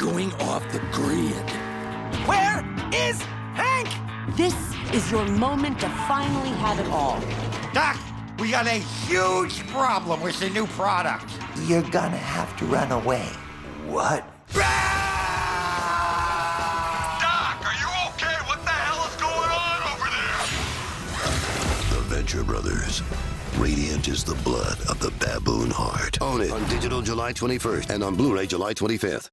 going off the grid. Where is Hank? This is your moment to finally have it all. Doc, we got a huge problem with the new product. You're gonna have to run away. What? Doc, are you okay? What the hell is going on over there? The Venture Brothers. Radiant is the blood of the baboon heart. Own it on digital July 21st and on Blu ray July 25th.